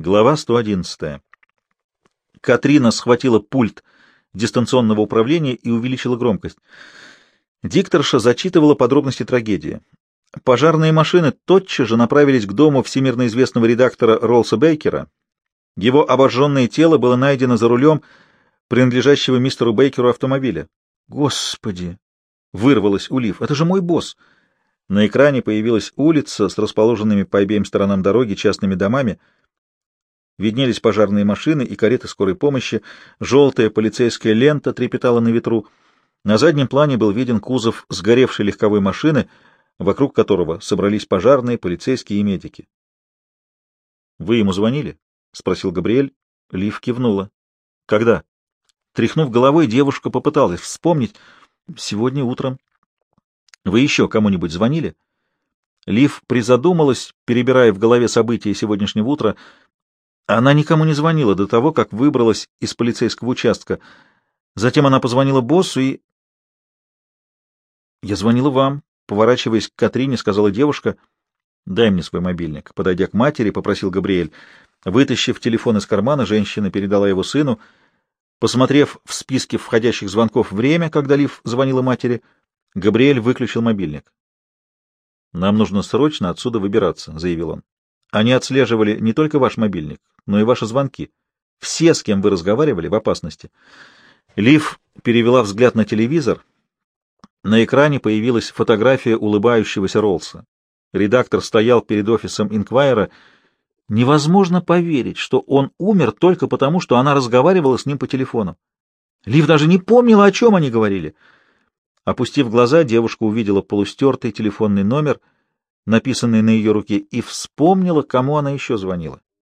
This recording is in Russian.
Глава 111. Катрина схватила пульт дистанционного управления и увеличила громкость. Дикторша зачитывала подробности трагедии. Пожарные машины тотчас же направились к дому всемирно известного редактора Ролса Бейкера. Его обожженное тело было найдено за рулем принадлежащего мистеру Бейкеру автомобиля. «Господи!» — вырвалось у Лив. «Это же мой босс!» На экране появилась улица с расположенными по обеим сторонам дороги частными домами — Виднелись пожарные машины и кареты скорой помощи, желтая полицейская лента трепетала на ветру. На заднем плане был виден кузов сгоревшей легковой машины, вокруг которого собрались пожарные, полицейские и медики. — Вы ему звонили? — спросил Габриэль. Лив кивнула. — Когда? Тряхнув головой, девушка попыталась вспомнить. — Сегодня утром. — Вы еще кому-нибудь звонили? Лив призадумалась, перебирая в голове события сегодняшнего утра — она никому не звонила до того, как выбралась из полицейского участка. Затем она позвонила боссу и... «Я звонила вам», — поворачиваясь к Катрине, сказала девушка. «Дай мне свой мобильник». Подойдя к матери, попросил Габриэль. Вытащив телефон из кармана, женщина передала его сыну. Посмотрев в списке входящих звонков время, когда Лив звонила матери, Габриэль выключил мобильник. «Нам нужно срочно отсюда выбираться», — заявил он. «Они отслеживали не только ваш мобильник, но и ваши звонки. Все, с кем вы разговаривали, в опасности. Лив перевела взгляд на телевизор. На экране появилась фотография улыбающегося Ролса. Редактор стоял перед офисом Инквайера. Невозможно поверить, что он умер только потому, что она разговаривала с ним по телефону. Лив даже не помнила, о чем они говорили. Опустив глаза, девушка увидела полустертый телефонный номер, написанный на ее руке, и вспомнила, кому она еще звонила.